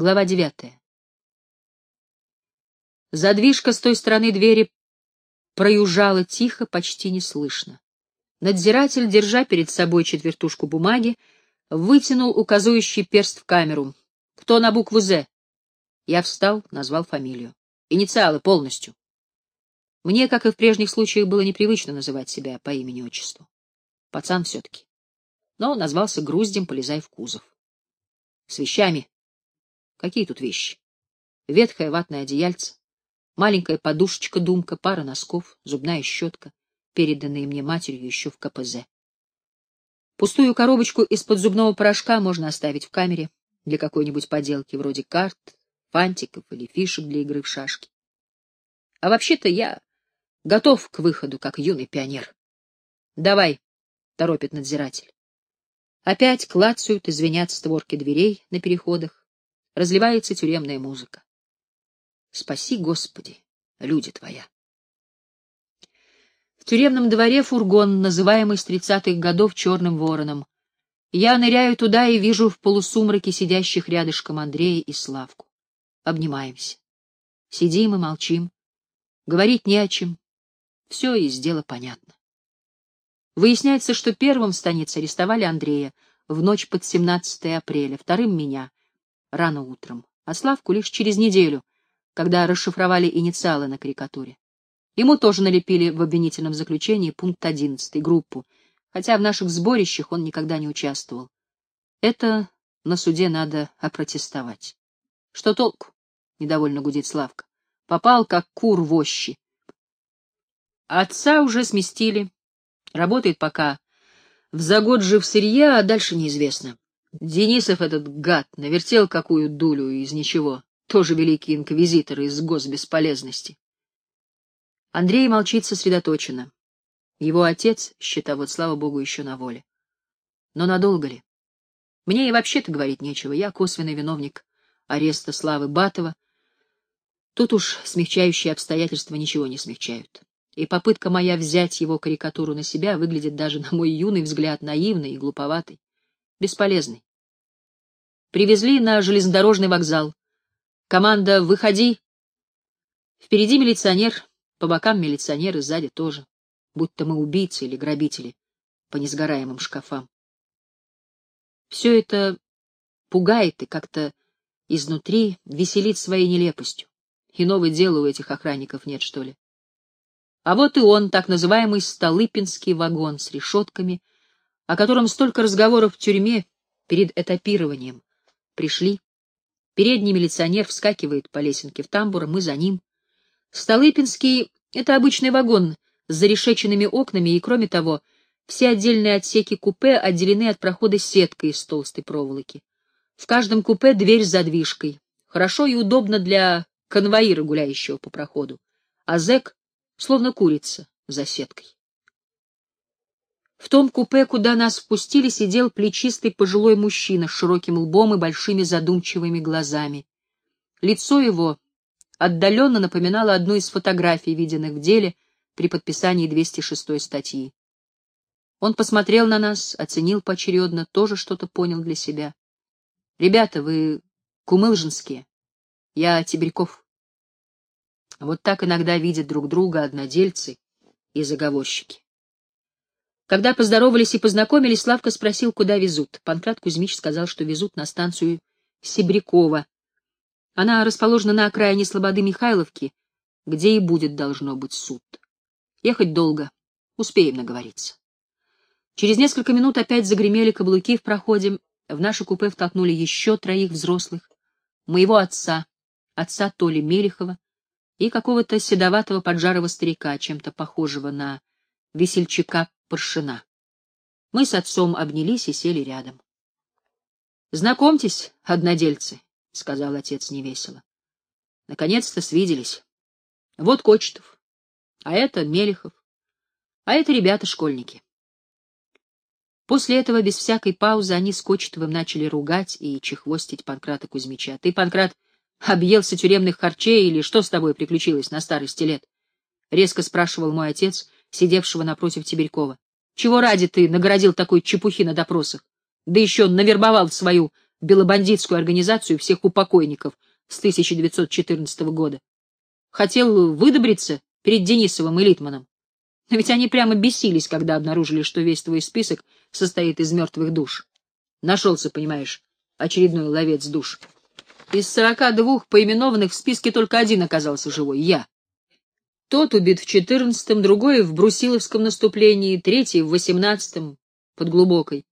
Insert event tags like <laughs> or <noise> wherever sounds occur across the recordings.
Глава девятая. Задвижка с той стороны двери проюжала тихо, почти неслышно. Надзиратель, держа перед собой четвертушку бумаги, вытянул указующий перст в камеру. «Кто на букву «З»?» Я встал, назвал фамилию. Инициалы полностью. Мне, как и в прежних случаях, было непривычно называть себя по имени-отчеству. Пацан все-таки. Но назвался груздем, полезай в кузов. С вещами Какие тут вещи? Ветхое ватное одеяльце, маленькая подушечка-думка, пара носков, зубная щетка, переданные мне матерью еще в КПЗ. Пустую коробочку из-под зубного порошка можно оставить в камере для какой-нибудь поделки, вроде карт, фантиков или фишек для игры в шашки. А вообще-то я готов к выходу, как юный пионер. — Давай, — торопит надзиратель. Опять клацают и звенят створки дверей на переходах разливается тюремная музыка. Спаси, Господи, люди Твоя. В тюремном дворе фургон, называемый с тридцатых годов черным вороном. Я ныряю туда и вижу в полусумраке сидящих рядышком Андрея и Славку. Обнимаемся. Сидим и молчим. Говорить не о чем. Все из дела понятно. Выясняется, что первым в станице арестовали Андрея в ночь под 17 апреля, вторым — меня, рано утром, а Славку лишь через неделю, когда расшифровали инициалы на карикатуре. Ему тоже налепили в обвинительном заключении пункт 11, группу, хотя в наших сборищах он никогда не участвовал. Это на суде надо опротестовать. Что толку? — недовольно гудит Славка. Попал, как кур в ощи. Отца уже сместили. Работает пока в загод жив сырья, а дальше неизвестно. Денисов этот гад навертел какую дулю из ничего, тоже великий инквизитор из госбесполезности. Андрей молчит сосредоточенно. Его отец, считовод, слава богу, еще на воле. Но надолго ли? Мне и вообще-то говорить нечего, я косвенный виновник ареста Славы Батова. Тут уж смягчающие обстоятельства ничего не смягчают. И попытка моя взять его карикатуру на себя выглядит даже, на мой юный взгляд, наивной и глуповатой бесполезный. Привезли на железнодорожный вокзал. Команда «Выходи!» Впереди милиционер, по бокам милиционеры, сзади тоже. Будто мы убийцы или грабители по несгораемым шкафам. Все это пугает и как-то изнутри веселит своей нелепостью. Иного дела у этих охранников нет, что ли. А вот и он, так называемый Столыпинский вагон с решетками — о котором столько разговоров в тюрьме перед этапированием. Пришли. Передний милиционер вскакивает по лесенке в тамбур, мы за ним. Столыпинский — это обычный вагон с зарешеченными окнами, и, кроме того, все отдельные отсеки купе отделены от прохода сеткой из толстой проволоки. В каждом купе дверь с задвижкой. Хорошо и удобно для конвоира, гуляющего по проходу. А зэк словно курица за сеткой. В том купе, куда нас впустили, сидел плечистый пожилой мужчина с широким лбом и большими задумчивыми глазами. Лицо его отдаленно напоминало одну из фотографий, виденных в деле при подписании 206 статьи. Он посмотрел на нас, оценил поочередно, тоже что-то понял для себя. — Ребята, вы кумылжинские. Я Тибирьков. Вот так иногда видят друг друга однодельцы и заговорщики. Когда поздоровались и познакомились, Славка спросил, куда везут. Панкрат Кузьмич сказал, что везут на станцию Себрякова. Она расположена на окраине Слободы Михайловки, где и будет должно быть суд. Ехать долго, успеем наговориться. Через несколько минут опять загремели каблуки в проходе, в наше купе втолкнули еще троих взрослых, моего отца, отца Толи Мелехова и какого-то седоватого поджарого старика, чем-то похожего на весельчака Паршина. Мы с отцом обнялись и сели рядом. — Знакомьтесь, однодельцы, — сказал отец невесело. — Наконец-то свиделись. Вот Кочетов, а это Мелехов, а это ребята-школьники. После этого без всякой паузы они с Кочетовым начали ругать и чехвостить Панкрата Кузьмича. — Ты, Панкрат, объелся тюремных харчей или что с тобой приключилось на старости лет? — резко спрашивал мой отец, сидевшего напротив Тибирькова. — Чего ради ты наградил такой чепухи на допросах? Да еще навербовал в свою белобандитскую организацию всех упокойников с 1914 года. Хотел выдобриться перед Денисовым и Литманом. Но ведь они прямо бесились, когда обнаружили, что весь твой список состоит из мертвых душ. Нашелся, понимаешь, очередной ловец душ. Из сорока двух поименованных в списке только один оказался живой — я. Тот убит в четырнадцатом, другой — в Брусиловском наступлении, третий — в восемнадцатом, под Глубокой,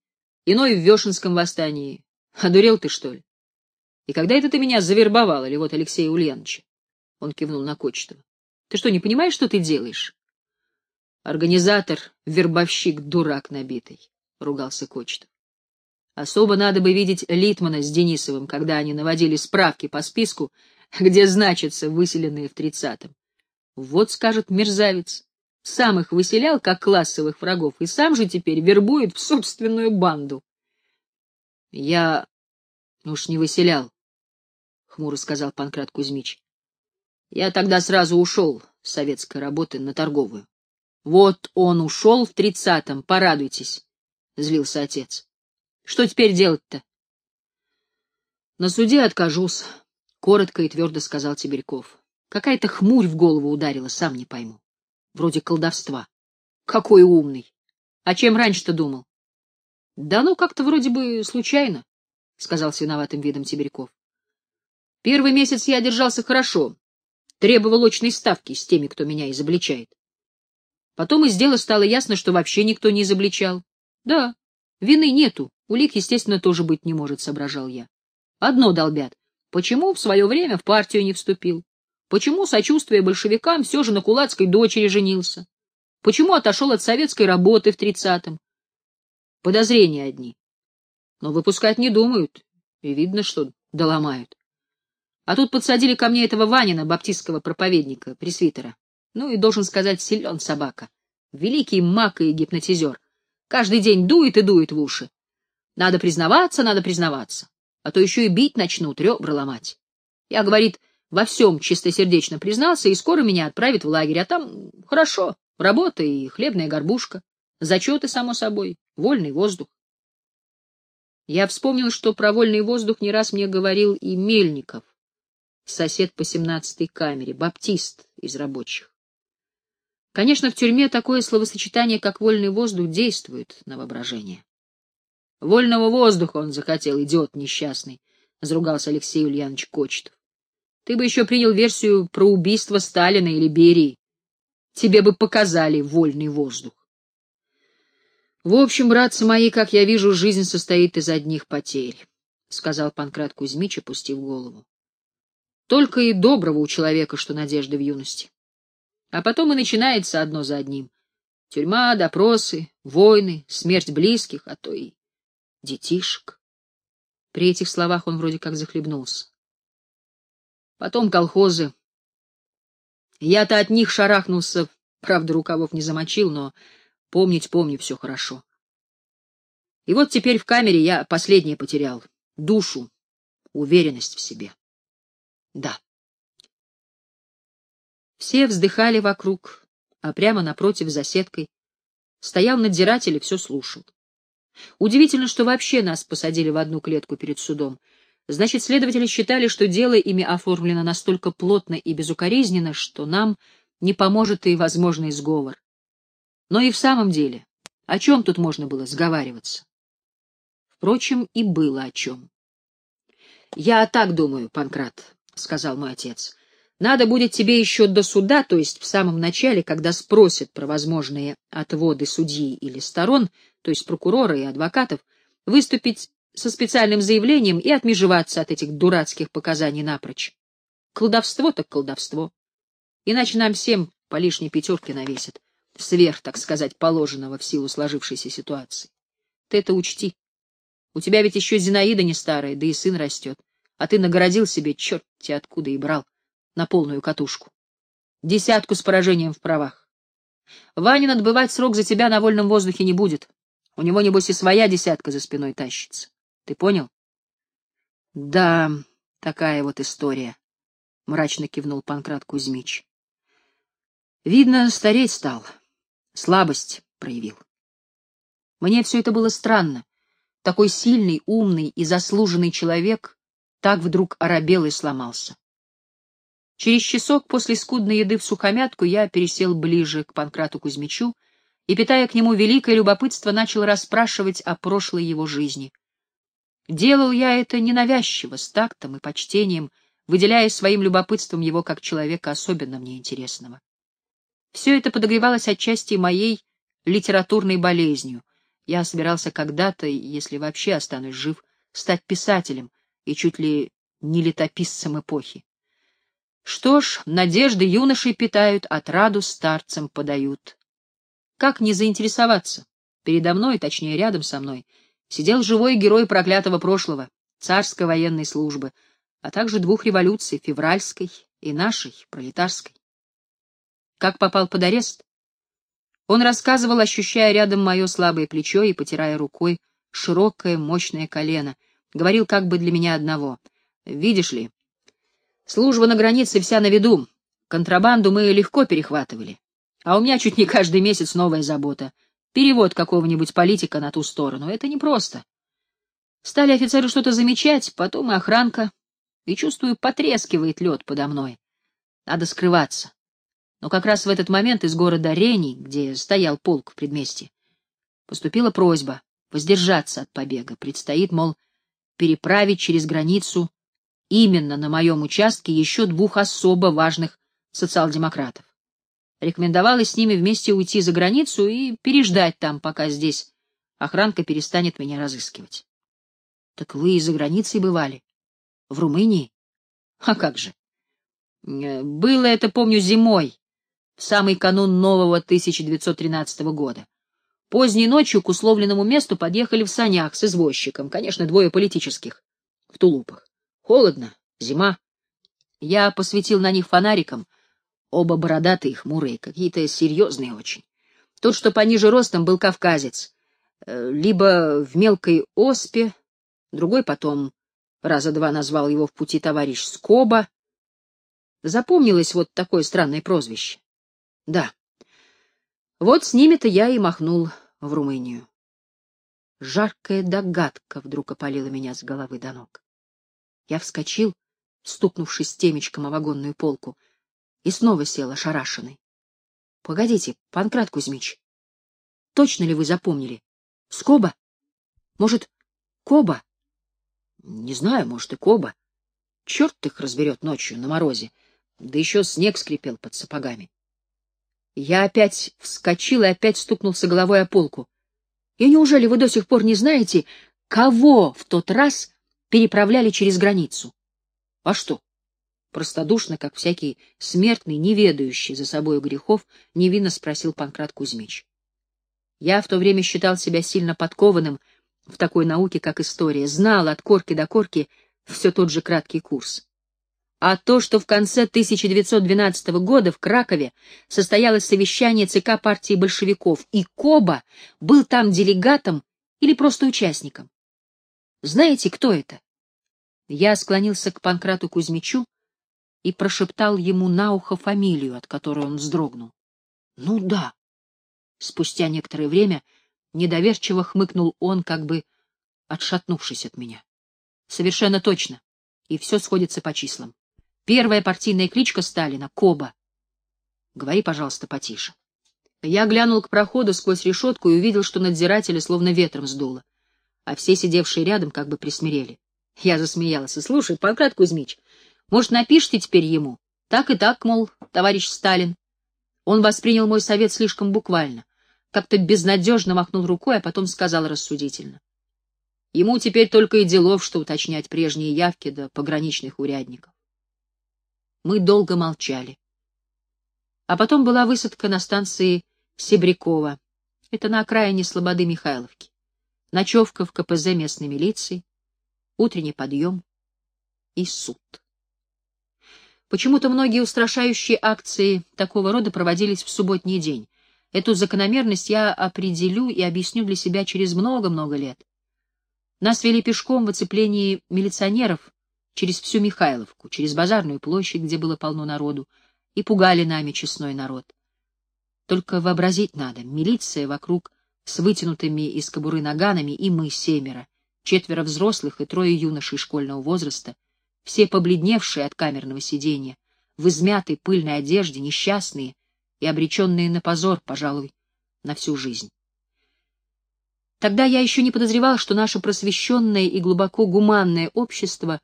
иной — в Вешенском восстании. Одурел ты, что ли? И когда это ты меня завербовал, или вот Алексея Ульяновича? Он кивнул на Кочетова. Ты что, не понимаешь, что ты делаешь? Организатор, вербовщик, дурак набитый, — ругался Кочетов. Особо надо бы видеть Литмана с Денисовым, когда они наводили справки по списку, <laughs> где значатся выселенные в тридцатом. Вот, скажет мерзавец, сам их выселял как классовых врагов, и сам же теперь вербует в собственную банду. — Я уж не выселял, — хмуро сказал Панкрат Кузьмич. — Я тогда сразу ушел с советской работы на торговую. — Вот он ушел в тридцатом, порадуйтесь, — злился отец. — Что теперь делать-то? — На суде откажусь, — коротко и твердо сказал Тибирьков. Какая-то хмурь в голову ударила, сам не пойму. Вроде колдовства. Какой умный. А чем раньше-то думал? Да ну, как-то вроде бы случайно, — сказал с виноватым видом Тибиряков. Первый месяц я держался хорошо, требовал очной ставки с теми, кто меня изобличает. Потом из дела стало ясно, что вообще никто не изобличал. Да, вины нету, улик, естественно, тоже быть не может, — соображал я. Одно долбят. Почему в свое время в партию не вступил? Почему, сочувствуя большевикам, все же на кулацкой дочери женился? Почему отошел от советской работы в тридцатом? Подозрения одни. Но выпускать не думают, и видно, что доломают. А тут подсадили ко мне этого Ванина, баптистского проповедника, пресвитера. Ну и, должен сказать, силен собака. Великий маг и гипнотизер. Каждый день дует и дует в уши. Надо признаваться, надо признаваться. А то еще и бить начнут, ребра ломать. Я, говорит, во всем чистосердечно признался, и скоро меня отправят в лагерь, а там хорошо, работа и хлебная горбушка, зачеты, само собой, вольный воздух. Я вспомнил, что про вольный воздух не раз мне говорил и Мельников, сосед по семнадцатой камере, баптист из рабочих. Конечно, в тюрьме такое словосочетание, как вольный воздух, действует на воображение. Вольного воздуха он захотел, идиот несчастный, — заругался Алексей Ульянович Кочетов. Ты бы еще принял версию про убийство Сталина или Берии. Тебе бы показали вольный воздух. В общем, братцы мои, как я вижу, жизнь состоит из одних потерь, — сказал Панкрат Кузьмич, опустив голову. Только и доброго у человека, что надежды в юности. А потом и начинается одно за одним. Тюрьма, допросы, войны, смерть близких, а то и детишек. При этих словах он вроде как захлебнулся. Потом колхозы. Я-то от них шарахнулся, правда, рукавов не замочил, но помнить помню все хорошо. И вот теперь в камере я последнее потерял — душу, уверенность в себе. Да. Все вздыхали вокруг, а прямо напротив, за сеткой, стоял надзиратель и все слушал. Удивительно, что вообще нас посадили в одну клетку перед судом — Значит, следователи считали, что дело ими оформлено настолько плотно и безукоризненно, что нам не поможет и возможный сговор. Но и в самом деле, о чем тут можно было сговариваться? Впрочем, и было о чем. — Я так думаю, Панкрат, — сказал мой отец. — Надо будет тебе еще до суда, то есть в самом начале, когда спросят про возможные отводы судьи или сторон, то есть прокурора и адвокатов, выступить со специальным заявлением и отмежеваться от этих дурацких показаний напрочь. Колдовство так колдовство. Иначе нам всем по лишней пятерке навесят, сверх, так сказать, положенного в силу сложившейся ситуации. Ты это учти. У тебя ведь еще Зинаида не старая, да и сын растет, а ты нагородил себе, черт тебе откуда и брал, на полную катушку. Десятку с поражением в правах. Ванин отбывать срок за тебя на вольном воздухе не будет. У него, небось, и своя десятка за спиной тащится. Ты понял? — Да, такая вот история, — мрачно кивнул Панкрат Кузьмич. — Видно, стареть стал, слабость проявил. Мне все это было странно. такой сильный, умный и заслуженный человек так вдруг оробел и сломался. Через часок после скудной еды в сухомятку я пересел ближе к Панкрату Кузьмичу и, питая к нему великое любопытство, начал расспрашивать о прошлой его жизни. Делал я это ненавязчиво, с тактом и почтением, выделяя своим любопытством его как человека особенно мне интересного. Все это подогревалось отчасти моей литературной болезнью. Я собирался когда-то, если вообще останусь жив, стать писателем и чуть ли не летописцем эпохи. Что ж, надежды юношей питают, отраду старцам подают. Как не заинтересоваться? Передо мной, точнее, рядом со мной, сидел живой герой проклятого прошлого, царской военной службы, а также двух революций, февральской и нашей, пролетарской. Как попал под арест? Он рассказывал, ощущая рядом мое слабое плечо и потирая рукой широкое, мощное колено. Говорил как бы для меня одного. Видишь ли, Служба на границе вся на виду. Контрабанду мы легко перехватывали. А у меня чуть не каждый месяц новая забота. Перевод какого-нибудь политика на ту сторону. Это непросто. Стали офицеры что-то замечать, потом и охранка. И, чувствую, потрескивает лед подо мной. Надо скрываться. Но как раз в этот момент из города Рени, где стоял полк в предместье, поступила просьба воздержаться от побега. Предстоит, мол, переправить через границу именно на моем участке еще двух особо важных социал-демократов. Рекомендовалось с ними вместе уйти за границу и переждать там, пока здесь охранка перестанет меня разыскивать. Так вы и за границей бывали? В Румынии? А как же? Э, было это, помню, зимой, в самый канун нового 1913 года. Поздней ночью к условленному месту подъехали в санях с извозчиком, конечно, двое политических, в тулупах. Холодно, зима. Я посветил на них фонариком. Оба бородатые, хмурые, какие-то серьезные очень. Тот, что пониже ростом, был кавказец. Э, либо в мелкой оспе, другой потом раза два назвал его в пути товарищ Скоба. Запомнилось вот такое странное прозвище. Да. Вот с ними-то я и махнул в Румынию. Жаркая догадка вдруг опалила меня с головы до ног. Я вскочил, стукнувшись темечком о вагонную полку, и снова сел ошарашенный. — Погодите, Панкрат Кузьмич, точно ли вы запомнили? Скоба? Может, Коба? Не знаю, может, и Коба. Черт их разберет ночью на морозе, да еще снег скрипел под сапогами. Я опять вскочил и опять стукнулся головой о полку. И неужели вы до сих пор не знаете, кого в тот раз переправляли через границу. А что? Простодушно, как всякий смертный, не ведающий за собой грехов, невинно спросил Панкрат Кузьмич. Я в то время считал себя сильно подкованным в такой науке, как история, знал от корки до корки все тот же краткий курс. А то, что в конце 1912 года в Кракове состоялось совещание ЦК партии большевиков, и Коба был там делегатом или просто участником. Знаете, кто это? Я склонился к Панкрату Кузьмичу и прошептал ему на ухо фамилию, от которой он вздрогнул. — Ну да. Спустя некоторое время недоверчиво хмыкнул он, как бы отшатнувшись от меня. — Совершенно точно. И все сходится по числам. Первая партийная кличка Сталина — Коба. Говори, пожалуйста, потише. Я глянул к проходу сквозь решетку и увидел, что надзирателя словно ветром сдуло а все сидевшие рядом как бы присмирели. Я засмеялся. «Слушай, Панкрат Кузьмич, может, напишите теперь ему? Так и так, мол, товарищ Сталин». Он воспринял мой совет слишком буквально, как-то безнадежно махнул рукой, а потом сказал рассудительно. Ему теперь только и делов, что уточнять прежние явки до пограничных урядников. Мы долго молчали. А потом была высадка на станции Себрякова. Это на окраине Слободы Михайловки ночевка в КПЗ местной милиции, утренний подъем и суд. Почему-то многие устрашающие акции такого рода проводились в субботний день. Эту закономерность я определю и объясню для себя через много-много лет. Нас вели пешком в оцеплении милиционеров через всю Михайловку, через базарную площадь, где было полно народу, и пугали нами честной народ. Только вообразить надо, милиция вокруг с вытянутыми из кобуры наганами, и мы семеро, четверо взрослых и трое юношей школьного возраста, все побледневшие от камерного сидения, в измятой пыльной одежде, несчастные и обреченные на позор, пожалуй, на всю жизнь. Тогда я еще не подозревал, что наше просвещенное и глубоко гуманное общество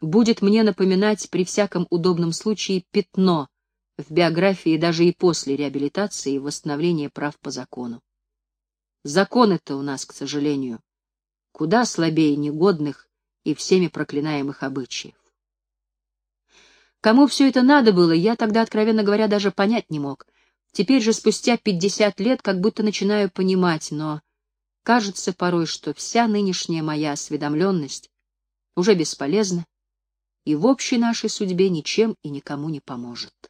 будет мне напоминать при всяком удобном случае пятно в биографии даже и после реабилитации и восстановления прав по закону. Законы-то у нас, к сожалению, куда слабее негодных и всеми проклинаемых обычаев. Кому все это надо было, я тогда, откровенно говоря, даже понять не мог. Теперь же, спустя пятьдесят лет, как будто начинаю понимать, но кажется порой, что вся нынешняя моя осведомленность уже бесполезна и в общей нашей судьбе ничем и никому не поможет.